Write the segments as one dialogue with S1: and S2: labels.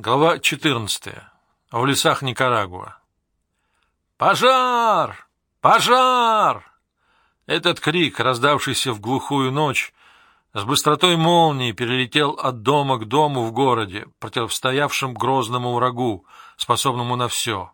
S1: Глава 14. В лесах Никарагуа. «Пожар! Пожар!» Этот крик, раздавшийся в глухую ночь, с быстротой молнии перелетел от дома к дому в городе, противостоявшим грозному врагу, способному на все.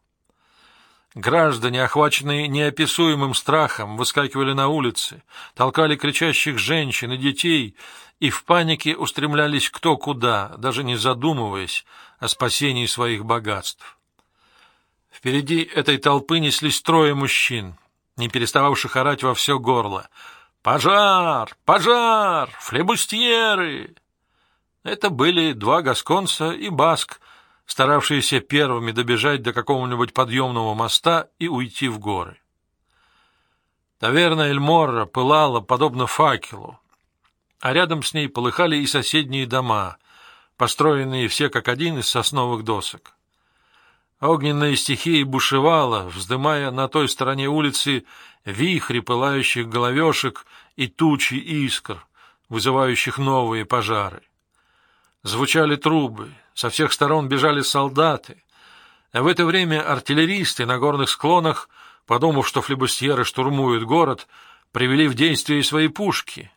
S1: Граждане, охваченные неописуемым страхом, выскакивали на улицы, толкали кричащих женщин и детей и в панике устремлялись кто куда, даже не задумываясь о спасении своих богатств. Впереди этой толпы неслись трое мужчин, не перестававших орать во все горло. «Пожар! Пожар! Флебустьеры!» Это были два гасконца и баск, старавшиеся первыми добежать до какого-нибудь подъемного моста и уйти в горы. Таверна Эльморра пылала, подобно факелу, а рядом с ней полыхали и соседние дома, построенные все как один из сосновых досок. Огненная стихия бушевала, вздымая на той стороне улицы вихри пылающих головешек и тучи искр, вызывающих новые пожары. Звучали трубы, со всех сторон бежали солдаты, а в это время артиллеристы на горных склонах, подумав, что флебустьеры штурмуют город, привели в действие свои пушки.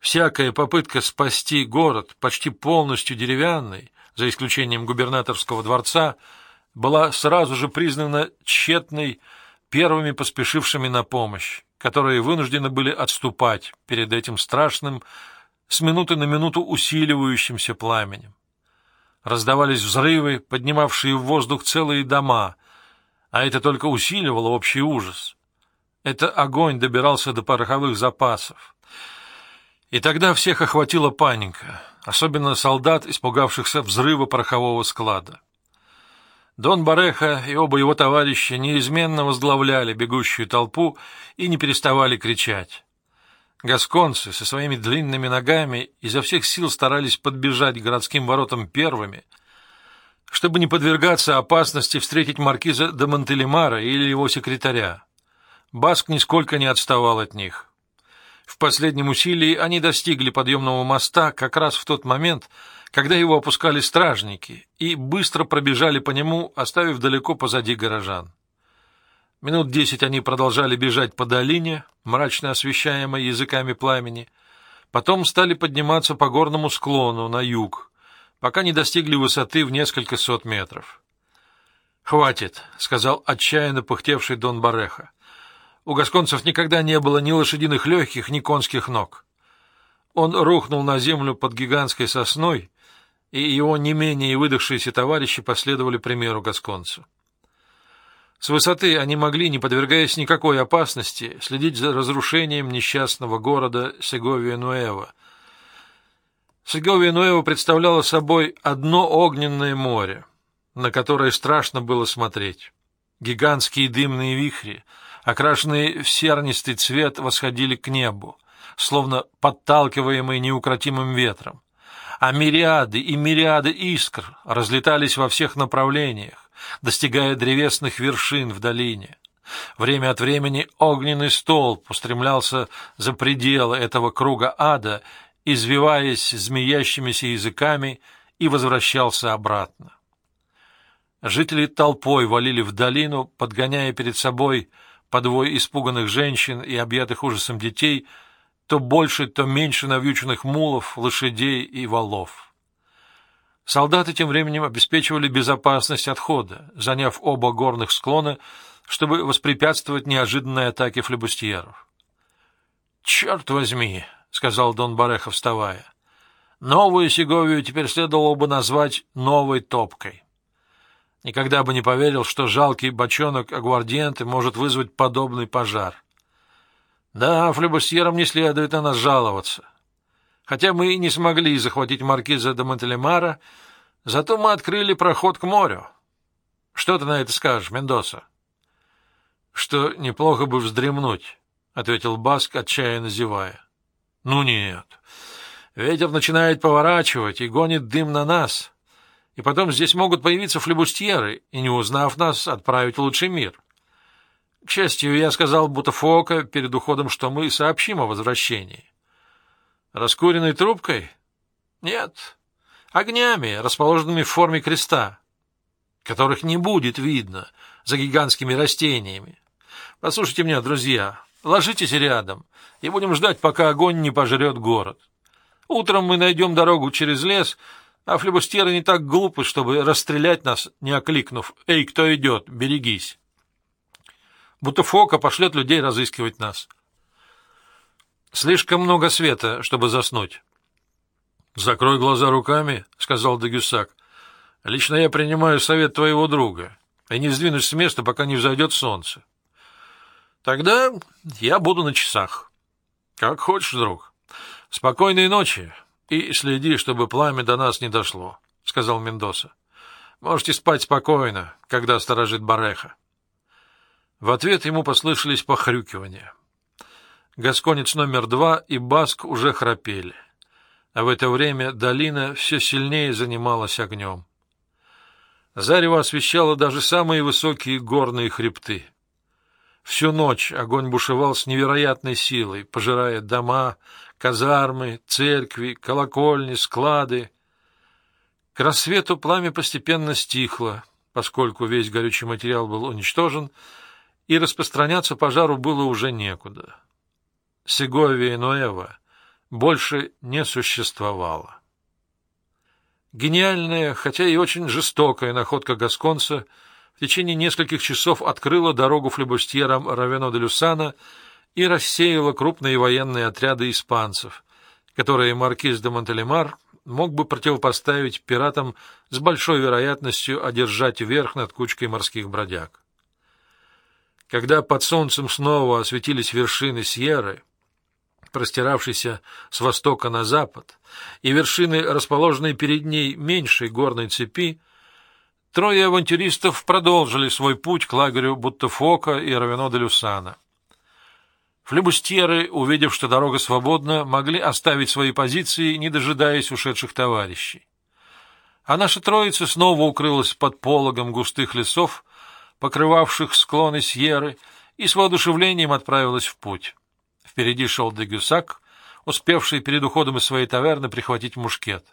S1: Всякая попытка спасти город, почти полностью деревянный, за исключением губернаторского дворца, была сразу же признана тщетной первыми поспешившими на помощь, которые вынуждены были отступать перед этим страшным, с минуты на минуту усиливающимся пламенем. Раздавались взрывы, поднимавшие в воздух целые дома, а это только усиливало общий ужас. Это огонь добирался до пороховых запасов. И тогда всех охватила паника, особенно солдат, испугавшихся взрыва порохового склада. Дон Бареха и оба его товарища неизменно возглавляли бегущую толпу и не переставали кричать. Гасконцы со своими длинными ногами изо всех сил старались подбежать к городским воротам первыми, чтобы не подвергаться опасности встретить маркиза де Монтелемара или его секретаря. Баск нисколько не отставал от них. В последнем усилии они достигли подъемного моста как раз в тот момент, когда его опускали стражники, и быстро пробежали по нему, оставив далеко позади горожан. Минут десять они продолжали бежать по долине, мрачно освещаемой языками пламени, потом стали подниматься по горному склону на юг, пока не достигли высоты в несколько сот метров. «Хватит», — сказал отчаянно пыхтевший Дон Бареха. «У гасконцев никогда не было ни лошадиных легких, ни конских ног». Он рухнул на землю под гигантской сосной, и его не менее выдохшиеся товарищи последовали примеру гасконцу. С высоты они могли, не подвергаясь никакой опасности, следить за разрушением несчастного города Сеговия-Нуэва. Сеговия-Нуэва представляла собой одно огненное море, на которое страшно было смотреть. Гигантские дымные вихри, окрашенные в сернистый цвет, восходили к небу, словно подталкиваемые неукротимым ветром. А мириады и мириады искр разлетались во всех направлениях, достигая древесных вершин в долине. Время от времени огненный столб устремлялся за пределы этого круга ада, извиваясь змеящимися языками, и возвращался обратно. Жители толпой валили в долину, подгоняя перед собой подвой испуганных женщин и объятых ужасом детей, то больше, то меньше навьюченных мулов, лошадей и валов. Солдаты тем временем обеспечивали безопасность отхода, заняв оба горных склона, чтобы воспрепятствовать неожиданной атаке флебустьеров. — Черт возьми! — сказал Дон Бареха, вставая. — Новую Сеговию теперь следовало бы назвать «новой топкой». Никогда бы не поверил, что жалкий бочонок агвардиенты может вызвать подобный пожар. Да, флебустьерам не следует на нас жаловаться. Хотя мы и не смогли захватить маркиза де Монтелемара, зато мы открыли проход к морю. Что ты на это скажешь, Мендоса? — Что неплохо бы вздремнуть, — ответил Баск, отчаянно зевая. — Ну нет. Ветер начинает поворачивать и гонит дым на нас. И потом здесь могут появиться флебустьеры и, не узнав нас, отправить в лучший мир. К счастью, я сказал Бутафока перед уходом, что мы сообщим о возвращении. Раскуренной трубкой? Нет. огнями, расположенными в форме креста, которых не будет видно за гигантскими растениями. Послушайте меня, друзья, ложитесь рядом и будем ждать, пока огонь не пожрет город. Утром мы найдем дорогу через лес, а флебустеры не так глупы, чтобы расстрелять нас, не окликнув «Эй, кто идет? Берегись!» Будто Фока пошлет людей разыскивать нас. Слишком много света, чтобы заснуть. «Закрой глаза руками», — сказал Дагюсак. «Лично я принимаю совет твоего друга, и не сдвинусь с места, пока не взойдет солнце. Тогда я буду на часах. Как хочешь, друг. Спокойной ночи и следи, чтобы пламя до нас не дошло», — сказал Мендоса. «Можете спать спокойно, когда сторожит Бареха». В ответ ему послышались похрюкивания. Гасконец номер два и Баск уже храпели а в это время долина все сильнее занималась огнем. Зарево освещало даже самые высокие горные хребты. Всю ночь огонь бушевал с невероятной силой, пожирая дома, казармы, церкви, колокольни, склады. К рассвету пламя постепенно стихло, поскольку весь горючий материал был уничтожен, и распространяться пожару было уже некуда. Сеговия и Ноэва больше не существовало. Гениальная, хотя и очень жестокая находка Гасконца в течение нескольких часов открыла дорогу флебустьерам Равено де Люсана и рассеяла крупные военные отряды испанцев, которые маркиз де Монтелемар мог бы противопоставить пиратам с большой вероятностью одержать верх над кучкой морских бродяг. Когда под солнцем снова осветились вершины Сьерры, простиравшейся с востока на запад, и вершины, расположенные перед ней меньшей горной цепи, трое авантюристов продолжили свой путь к лагерю Буттефока и Равено де Люсана. Флебустьеры, увидев, что дорога свободна, могли оставить свои позиции, не дожидаясь ушедших товарищей. А наша троица снова укрылась под пологом густых лесов, покрывавших склоны Сьерры, и с воодушевлением отправилась в путь. Впереди шел Дегюсак, успевший перед уходом из своей таверны прихватить мушкет.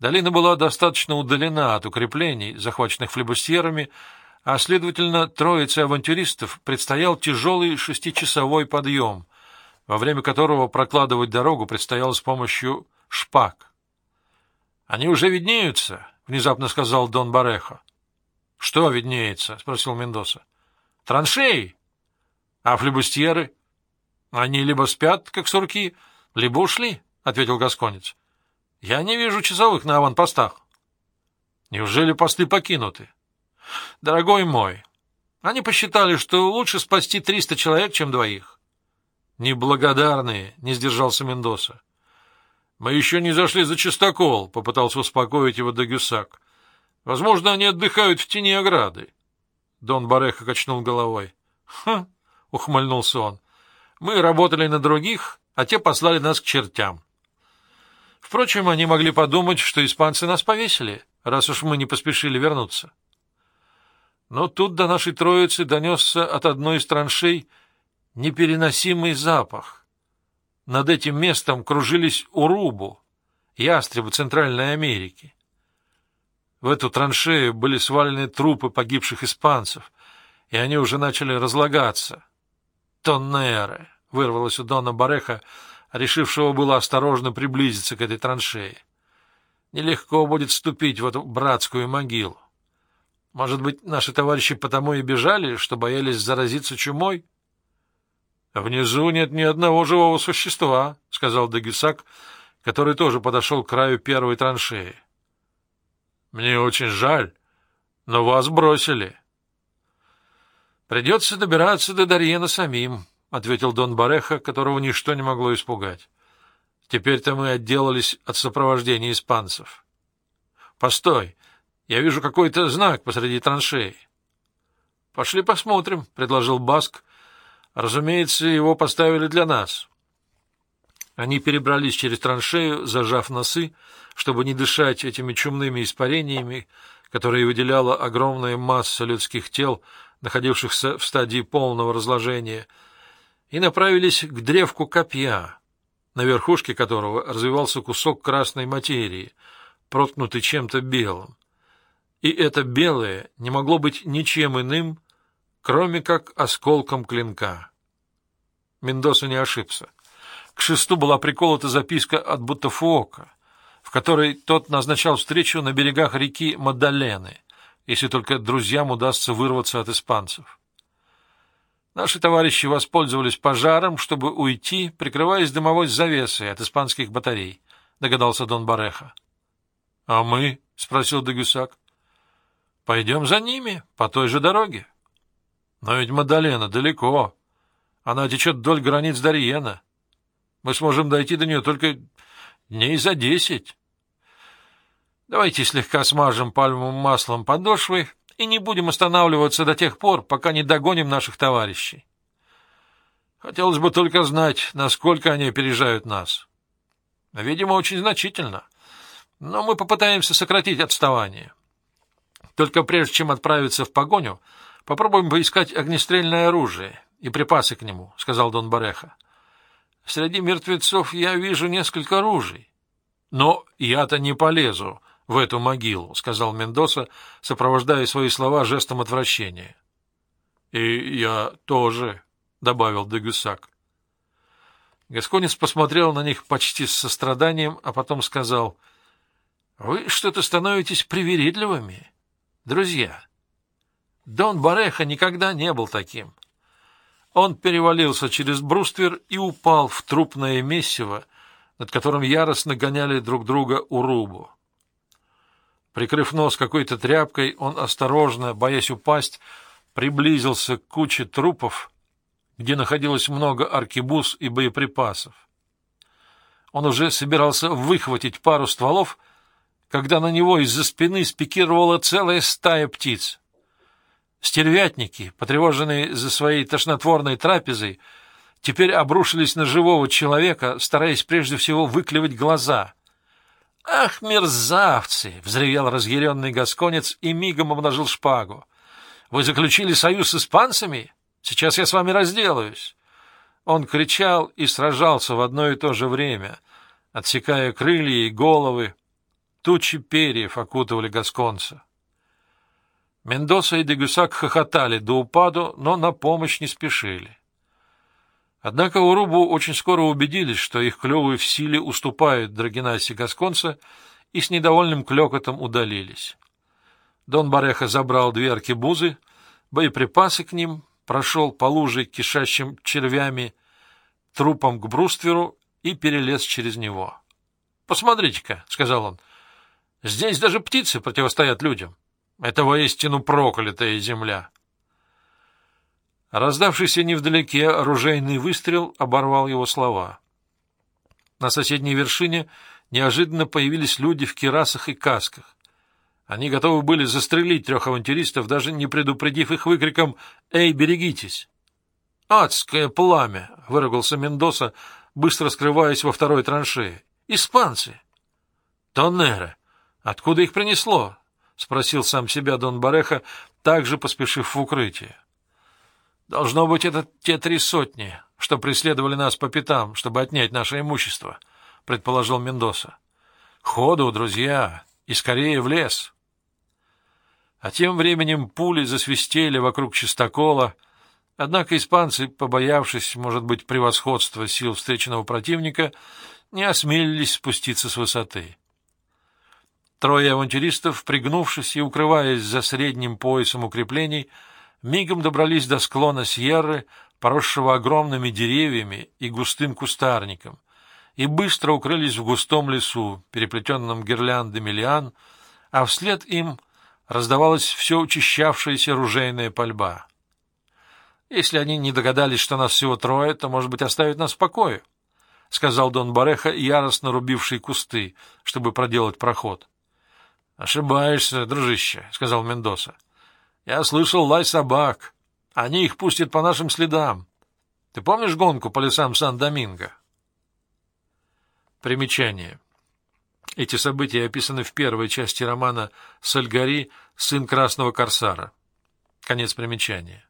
S1: Долина была достаточно удалена от укреплений, захваченных флебусьерами, а, следовательно, троице авантюристов предстоял тяжелый шестичасовой подъем, во время которого прокладывать дорогу предстояло с помощью шпаг. — Они уже виднеются, — внезапно сказал Дон Барехо. — Что виднеется? — спросил Мендоса. — Траншеи. — А флебустьеры? — Они либо спят, как сурки, либо ушли, — ответил Гасконец. — Я не вижу часовых на аванпостах. — Неужели посты покинуты? — Дорогой мой, они посчитали, что лучше спасти триста человек, чем двоих. — Неблагодарные, — не сдержался Мендоса. — Мы еще не зашли за чистокол, — попытался успокоить его Дагюсак. — Возможно, они отдыхают в тени ограды. Дон Бареха качнул головой. — Ха! — ухмыльнулся он. Мы работали на других, а те послали нас к чертям. Впрочем, они могли подумать, что испанцы нас повесили, раз уж мы не поспешили вернуться. Но тут до нашей троицы донесся от одной из траншей непереносимый запах. Над этим местом кружились урубу, ястребы Центральной Америки. В эту траншею были свалены трупы погибших испанцев, и они уже начали разлагаться. Тоннеры! — вырвалось у Дона Бареха, решившего было осторожно приблизиться к этой траншее. Нелегко будет ступить в эту братскую могилу. Может быть, наши товарищи потому и бежали, что боялись заразиться чумой? — Внизу нет ни одного живого существа, — сказал Дагисак, который тоже подошел к краю первой траншеи. — Мне очень жаль, но вас бросили. — Придется добираться до Дарьена самим, — ответил Дон Бареха, которого ничто не могло испугать. Теперь-то мы отделались от сопровождения испанцев. — Постой, я вижу какой-то знак посреди траншеи. — Пошли посмотрим, — предложил Баск. Разумеется, его поставили для нас. Они перебрались через траншею, зажав носы, чтобы не дышать этими чумными испарениями, которые выделяла огромная масса людских тел, находившихся в стадии полного разложения, и направились к древку копья, на верхушке которого развивался кусок красной материи, проткнутый чем-то белым. И это белое не могло быть ничем иным, кроме как осколком клинка. Мендоса не ошибся. К шесту была приколота записка от Бутафуока, в которой тот назначал встречу на берегах реки Мадалены, если только друзьям удастся вырваться от испанцев. Наши товарищи воспользовались пожаром, чтобы уйти, прикрываясь дымовой завесой от испанских батарей, — догадался Дон Бареха. — А мы? — спросил Дегюсак. — Пойдем за ними, по той же дороге. — Но ведь Мадалена далеко. Она течет вдоль границ Дарьена. Мы сможем дойти до нее только дней за десять. Давайте слегка смажем пальмовым маслом подошвы и не будем останавливаться до тех пор, пока не догоним наших товарищей. Хотелось бы только знать, насколько они опережают нас. Видимо, очень значительно. Но мы попытаемся сократить отставание. Только прежде чем отправиться в погоню, попробуем поискать огнестрельное оружие и припасы к нему, — сказал Дон Бареха. Среди мертвецов я вижу несколько оружий. Но я-то не полезу в эту могилу, — сказал Мендоса, сопровождая свои слова жестом отвращения. — И я тоже, — добавил Дегюсак. Гасконец посмотрел на них почти с состраданием, а потом сказал, — Вы что-то становитесь привередливыми, друзья. Дон Бареха никогда не был таким. Он перевалился через бруствер и упал в трупное месиво, над которым яростно гоняли друг друга урубу. Прикрыв нос какой-то тряпкой, он осторожно, боясь упасть, приблизился к куче трупов, где находилось много аркебуз и боеприпасов. Он уже собирался выхватить пару стволов, когда на него из-за спины спикировала целая стая птиц. Стервятники, потревоженные за своей тошнотворной трапезой, теперь обрушились на живого человека, стараясь прежде всего выклевать глаза — «Ах, мерзавцы!» — взревел разъяренный гасконец и мигом обнажил шпагу. «Вы заключили союз с испанцами? Сейчас я с вами разделаюсь!» Он кричал и сражался в одно и то же время, отсекая крылья и головы. Тучи перьев окутывали гасконца. Мендоса и Дегюсак хохотали до упаду, но на помощь не спешили. Однако Урубу очень скоро убедились, что их клёвы в силе уступают Драгинасе Гасконца, и с недовольным клёкотом удалились. Дон Бареха забрал две аркебузы, боеприпасы к ним, прошел по луже, кишащим червями, трупом к брустверу и перелез через него. — Посмотрите-ка, — сказал он, — здесь даже птицы противостоят людям. Это воистину проклятая земля. Раздавшийся невдалеке оружейный выстрел оборвал его слова. На соседней вершине неожиданно появились люди в кирасах и касках. Они готовы были застрелить трех авантюристов, даже не предупредив их выкриком «Эй, берегитесь!» «Адское пламя!» — выругался Мендоса, быстро скрываясь во второй траншее. «Испанцы!» «Тоннеры! Откуда их принесло?» — спросил сам себя Дон Бареха, также поспешив в укрытие. Должно быть, это те три сотни, что преследовали нас по пятам, чтобы отнять наше имущество, — предположил Мендоса. — Ходу, друзья, и скорее в лес. А тем временем пули засвистели вокруг чистокола, однако испанцы, побоявшись, может быть, превосходства сил встреченного противника, не осмелились спуститься с высоты. Трое авантюристов, пригнувшись и укрываясь за средним поясом укреплений, — мигом добрались до склона Сьерры, поросшего огромными деревьями и густым кустарником, и быстро укрылись в густом лесу, переплетенном гирляндами лиан, а вслед им раздавалась все учащавшаяся ружейная пальба. «Если они не догадались, что нас всего трое, то, может быть, оставят нас в покое», — сказал Дон Бареха, яростно рубивший кусты, чтобы проделать проход. — Ошибаешься, дружище, — сказал Мендоса. Я слышал лай собак. Они их пустят по нашим следам. Ты помнишь гонку по лесам Сан-Доминго? Примечание. Эти события описаны в первой части романа «Сальгари. Сын Красного Корсара». Конец примечания.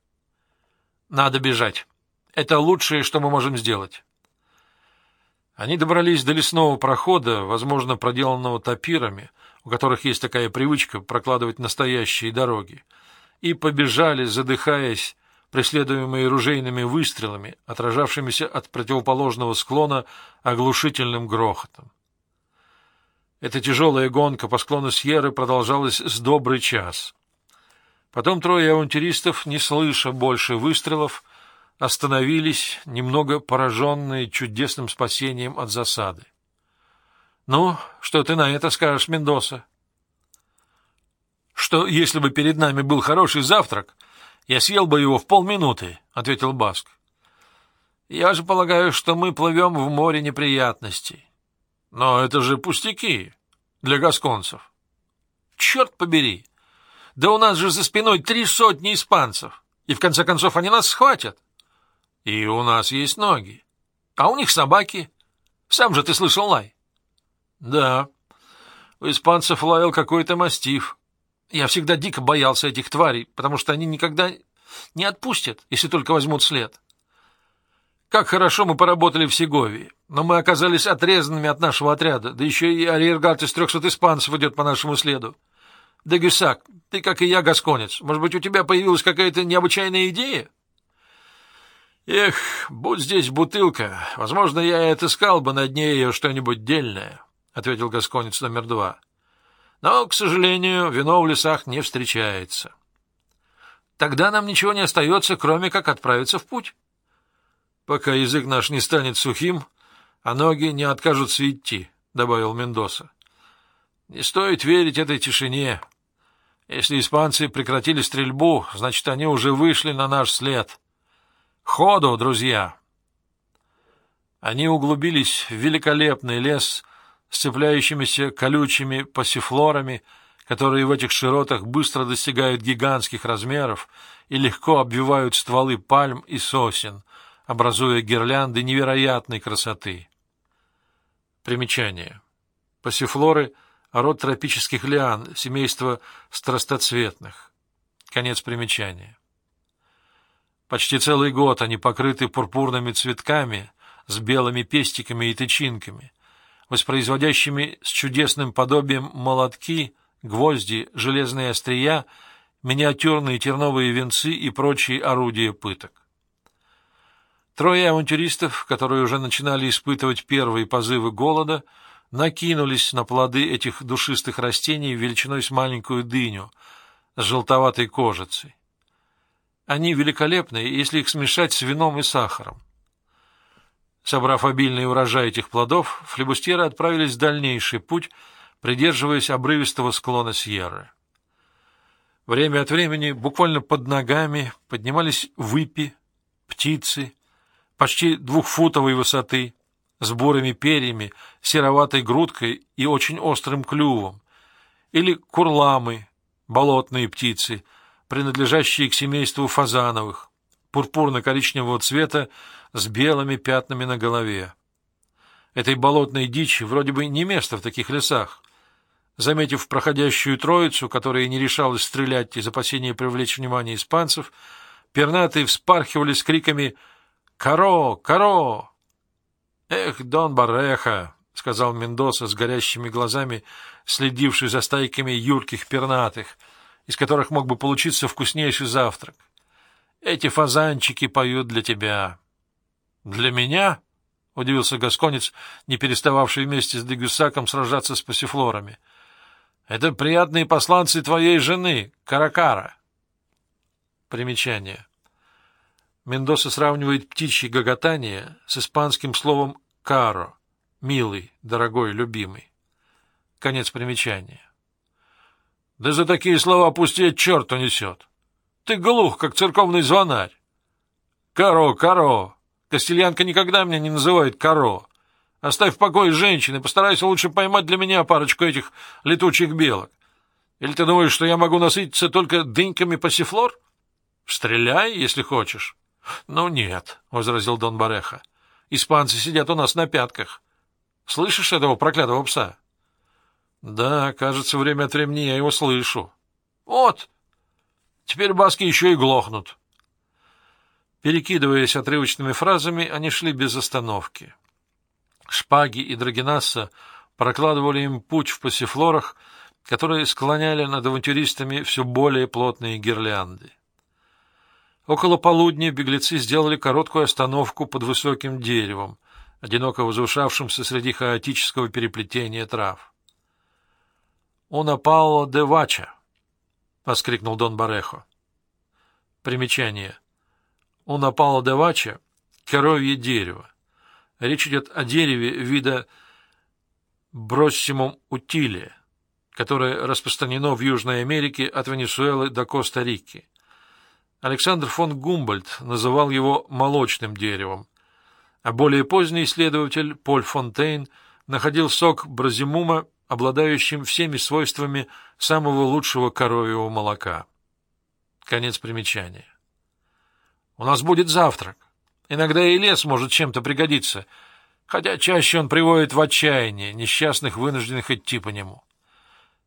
S1: Надо бежать. Это лучшее, что мы можем сделать. Они добрались до лесного прохода, возможно, проделанного топирами, у которых есть такая привычка прокладывать настоящие дороги, и побежали, задыхаясь, преследуемые ружейными выстрелами, отражавшимися от противоположного склона оглушительным грохотом. Эта тяжелая гонка по склону Сьерры продолжалась с добрый час. Потом трое авантюристов, не слыша больше выстрелов, остановились, немного пораженные чудесным спасением от засады. — Ну, что ты на это скажешь, Мендоса? — Что, если бы перед нами был хороший завтрак, я съел бы его в полминуты, — ответил Баск. — Я же полагаю, что мы плывем в море неприятностей. Но это же пустяки для гасконцев. Черт побери! Да у нас же за спиной три сотни испанцев, и в конце концов они нас схватят. И у нас есть ноги. А у них собаки. Сам же ты слышал лай. Да, у испанцев лаял какой-то мастиф. Я всегда дико боялся этих тварей, потому что они никогда не отпустят, если только возьмут след. Как хорошо мы поработали в Сеговии, но мы оказались отрезанными от нашего отряда, да еще и арьергард из трехсот испанцев идет по нашему следу. Да, Гюсак, ты, как и я, гасконец, может быть, у тебя появилась какая-то необычайная идея? Эх, будь здесь бутылка, возможно, я и отыскал бы на дне ее что-нибудь дельное, — ответил гасконец номер два. Но, к сожалению, вино в лесах не встречается. Тогда нам ничего не остается, кроме как отправиться в путь. Пока язык наш не станет сухим, а ноги не откажутся идти, — добавил Мендоса. Не стоит верить этой тишине. Если испанцы прекратили стрельбу, значит, они уже вышли на наш след. — Ходу, друзья! Они углубились в великолепный лес с цепляющимися колючими пассифлорами, которые в этих широтах быстро достигают гигантских размеров и легко обвивают стволы пальм и сосен, образуя гирлянды невероятной красоты. Примечание. Пассифлоры — род тропических лиан, семейство страстоцветных. Конец примечания. Почти целый год они покрыты пурпурными цветками с белыми пестиками и тычинками, воспроизводящими с чудесным подобием молотки, гвозди, железные острия, миниатюрные терновые венцы и прочие орудия пыток. Трое авантюристов, которые уже начинали испытывать первые позывы голода, накинулись на плоды этих душистых растений величиной с маленькую дыню с желтоватой кожицей. Они великолепны, если их смешать с вином и сахаром. Собрав обильный урожай этих плодов, флебустьеры отправились в дальнейший путь, придерживаясь обрывистого склона Сьерры. Время от времени буквально под ногами поднимались выпи, птицы, почти двухфутовой высоты, с бурыми перьями, сероватой грудкой и очень острым клювом, или курламы, болотные птицы — принадлежащие к семейству фазановых, пурпурно-коричневого цвета с белыми пятнами на голове. Этой болотной дичи вроде бы не место в таких лесах. Заметив проходящую троицу, которая не решалась стрелять из опасения привлечь внимание испанцев, пернатые вспархивали с криками «Каро! Каро!» «Эх, Дон Бареха!» — сказал Мендоса с горящими глазами, следивший за стайками юрких пернатых — из которых мог бы получиться вкуснейший завтрак. Эти фазанчики поют для тебя. — Для меня? — удивился Гасконец, не перестававший вместе с Дегюсаком сражаться с пассифлорами. — Это приятные посланцы твоей жены, Каракара. Примечание. Мендоса сравнивает птичье гоготание с испанским словом «каро» — «милый», «дорогой», «любимый». Конец примечания. Да за такие слова пустеть черт унесет. Ты глух, как церковный звонарь. Каро, Каро. Костельянка никогда меня не называет Каро. Оставь в покое женщины, постарайся лучше поймать для меня парочку этих летучих белок. Или ты думаешь, что я могу насытиться только дыньками пассифлор? Стреляй, если хочешь. — Ну нет, — возразил Дон Бареха. — Испанцы сидят у нас на пятках. Слышишь этого проклятого пса? Да, кажется, время от времени я его слышу. Вот. Теперь баски еще и глохнут. Перекидываясь отрывочными фразами, они шли без остановки. Шпаги и драгинасса прокладывали им путь в пассифлорах, которые склоняли над авантюристами все более плотные гирлянды. Около полудня беглецы сделали короткую остановку под высоким деревом, одиноко возвышавшимся среди хаотического переплетения трав. «Уна Пауло де Вача!» — воскликнул Дон Барехо. Примечание. «Уна Пауло де Вача» — коровье дерево. Речь идет о дереве вида броссимум утилия, которое распространено в Южной Америке от Венесуэлы до Коста-Рики. Александр фон Гумбольд называл его молочным деревом, а более поздний исследователь Поль Фонтейн находил сок бразимума, обладающим всеми свойствами самого лучшего коровьего молока. Конец примечания. «У нас будет завтрак. Иногда и лес может чем-то пригодиться, хотя чаще он приводит в отчаяние несчастных, вынужденных идти по нему.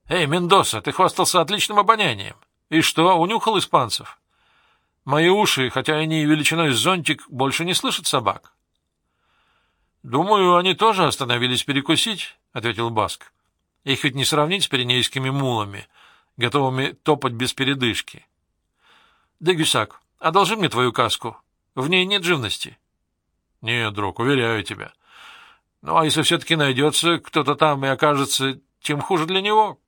S1: Эй, Мендоса, ты хвастался отличным обонянием. И что, унюхал испанцев? Мои уши, хотя они величиной зонтик, больше не слышат собак. — Думаю, они тоже остановились перекусить, — ответил Баск. — Их ведь не сравнить с пиренейскими мулами, готовыми топать без передышки. — Дегюсак, одолжи мне твою каску. В ней нет живности. — Нет, друг, уверяю тебя. Ну, а если все-таки найдется кто-то там и окажется, тем хуже для него.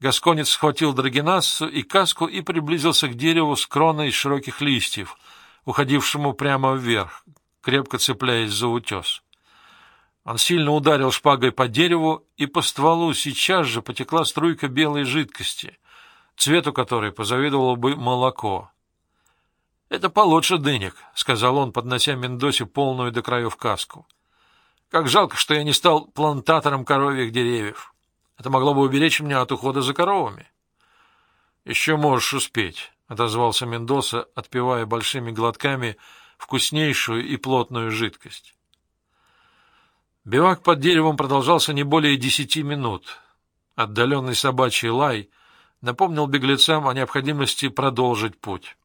S1: Гасконец схватил драгинассу и каску и приблизился к дереву с кроной широких листьев, уходившему прямо вверх, крепко цепляясь за утес. Он сильно ударил шпагой по дереву, и по стволу сейчас же потекла струйка белой жидкости, цвету которой позавидовало бы молоко. — Это получше дынек, — сказал он, поднося Мендосе полную до краев каску. — Как жалко, что я не стал плантатором коровьих деревьев. Это могло бы уберечь меня от ухода за коровами. — Еще можешь успеть, — отозвался Мендоса, отпивая большими глотками вкуснейшую и плотную жидкость. Бивак под деревом продолжался не более десяти минут. Отдаленный собачий лай напомнил беглецам о необходимости продолжить путь.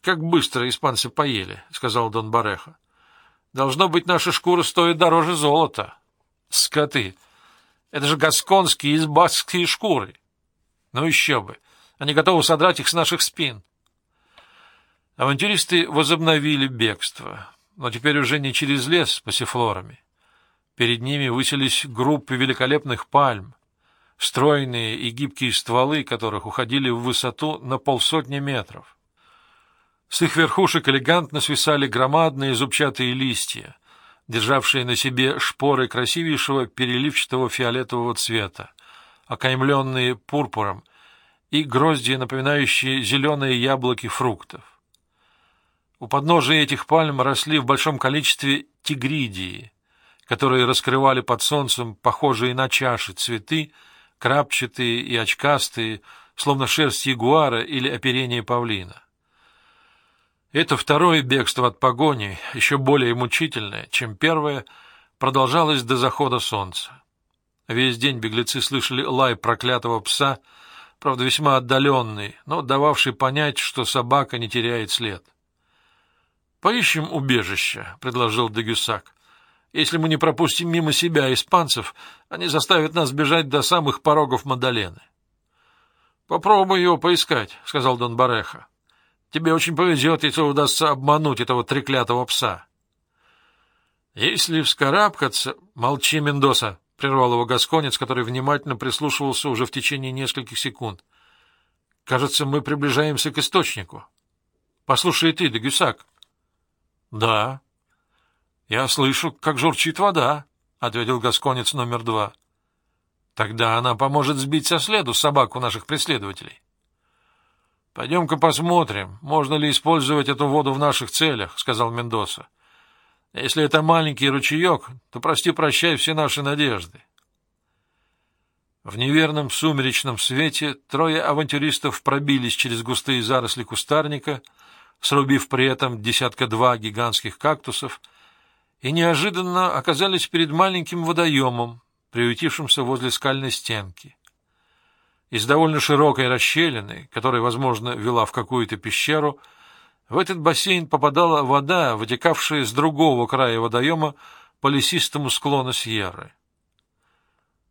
S1: Как быстро испанцы поели, — сказал Дон Бареха. — Должно быть, наша шкура стоит дороже золота. Скоты! Это же гасконские и баскские шкуры. Ну еще бы! Они готовы содрать их с наших спин. Авантюристы возобновили бегство, но теперь уже не через лес с пассифлорами. Перед ними высились группы великолепных пальм, стройные и гибкие стволы которых уходили в высоту на полсотни метров. С их верхушек элегантно свисали громадные зубчатые листья, державшие на себе шпоры красивейшего переливчатого фиолетового цвета, окаймленные пурпуром, и грозди, напоминающие зеленые яблоки фруктов. У подножия этих пальм росли в большом количестве тигридии, которые раскрывали под солнцем похожие на чаши цветы, крапчатые и очкастые, словно шерсть ягуара или оперение павлина. Это второе бегство от погони, еще более мучительное, чем первое, продолжалось до захода солнца. Весь день беглецы слышали лай проклятого пса, правда, весьма отдаленный, но дававший понять, что собака не теряет след. — Поищем убежище, — предложил Дегюсак. — Если мы не пропустим мимо себя испанцев, они заставят нас бежать до самых порогов Мадалены. — Попробуй его поискать, — сказал Дон Бареха. Тебе очень повезет, если удастся обмануть этого треклятого пса. — Если вскарабкаться... — Молчи, Мендоса, — прервал его гасконец, который внимательно прислушивался уже в течение нескольких секунд. — Кажется, мы приближаемся к источнику. — Послушай ты, Дегюсак. — Да. — Я слышу, как журчит вода, — ответил гасконец номер два. — Тогда она поможет сбить со следу собаку наших преследователей. —— Пойдем-ка посмотрим, можно ли использовать эту воду в наших целях, — сказал Мендоса. — Если это маленький ручеек, то прости-прощай все наши надежды. В неверном сумеречном свете трое авантюристов пробились через густые заросли кустарника, срубив при этом десятка-два гигантских кактусов, и неожиданно оказались перед маленьким водоемом, приютившимся возле скальной стенки. Из довольно широкой расщелины, которая, возможно, вела в какую-то пещеру, в этот бассейн попадала вода, вытекавшая с другого края водоема по лесистому склону Сьерры.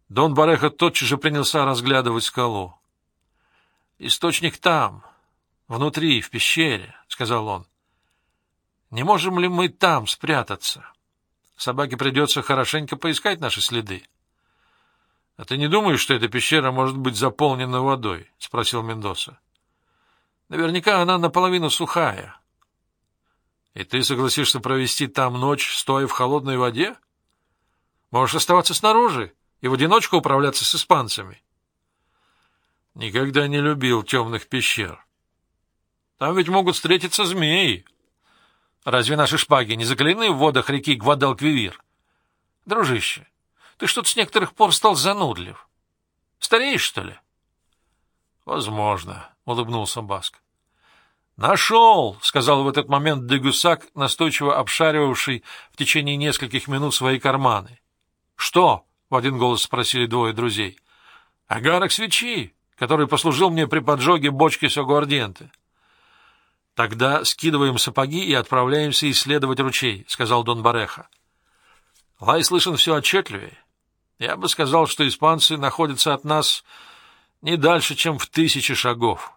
S1: Дон Бареха тотчас же принялся разглядывать скалу. «Источник там, внутри, в пещере», — сказал он. «Не можем ли мы там спрятаться? Собаке придется хорошенько поискать наши следы». «А ты не думаешь, что эта пещера может быть заполнена водой?» — спросил Мендоса. «Наверняка она наполовину сухая». «И ты согласишься провести там ночь, стоя в холодной воде? Можешь оставаться снаружи и в одиночку управляться с испанцами». Никогда не любил темных пещер. Там ведь могут встретиться змеи. Разве наши шпаги не закалены в водах реки Гвадалквивир? Дружище, ты что-то с некоторых пор стал занудлив. Стареешь, что ли? Возможно, — улыбнулся Баск. «Нашел!» — сказал в этот момент Дегусак, настойчиво обшаривавший в течение нескольких минут свои карманы. «Что?» — в один голос спросили двое друзей. «Агарок свечи, который послужил мне при поджоге бочки с агуардиенте». «Тогда скидываем сапоги и отправляемся исследовать ручей», — сказал Дон Бареха. Лай слышен все отчетливее. Я бы сказал, что испанцы находятся от нас не дальше, чем в тысячи шагов.